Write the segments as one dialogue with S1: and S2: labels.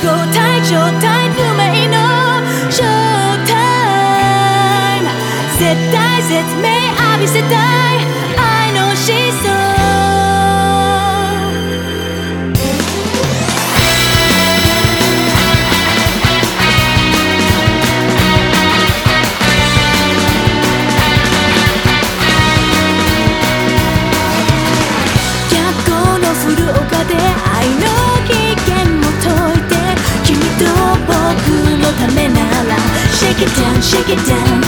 S1: 交代状態不明のショータイム絶対絶命浴びせたい Shake it down, shake it down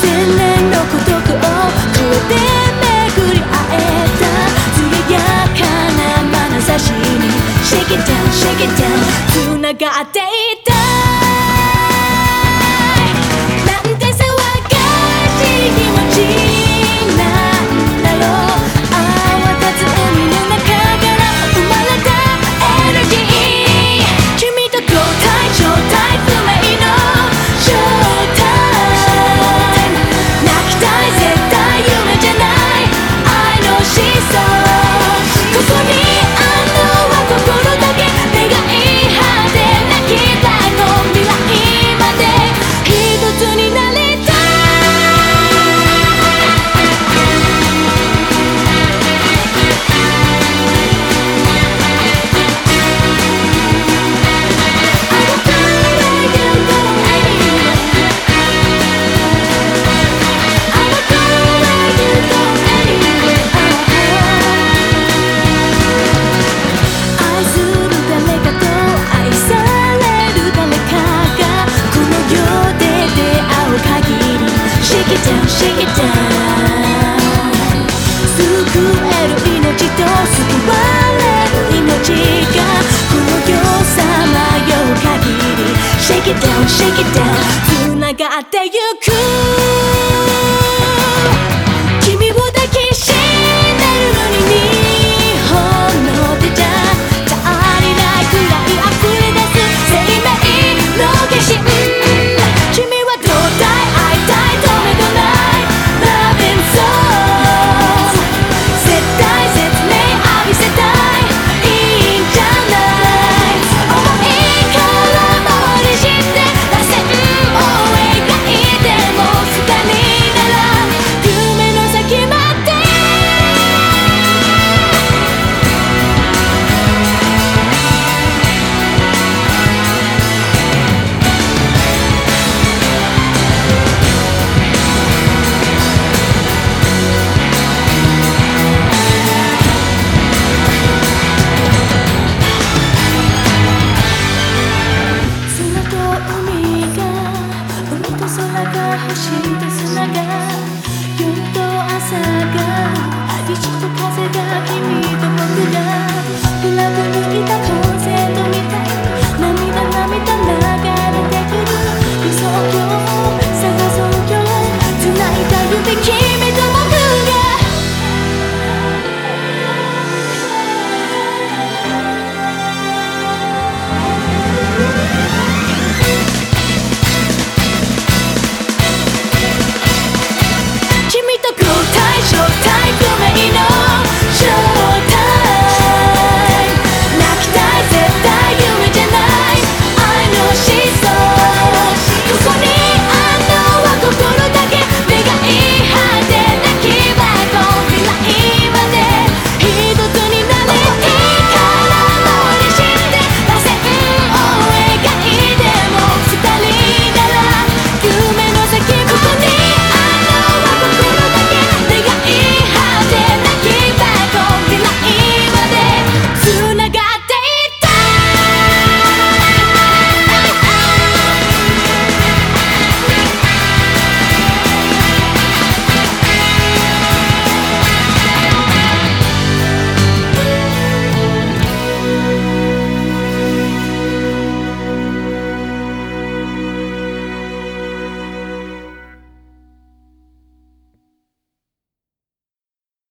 S1: 千年の孤独を超えて巡り会えた艶やかな眼差しに Shake it down, shake it down 繋がっていた it down, shake it down 救える命と救われる命がこの世さまよう限り Shake it down, shake it down 繋がってゆく星と砂が夜と朝が愛しと風が君と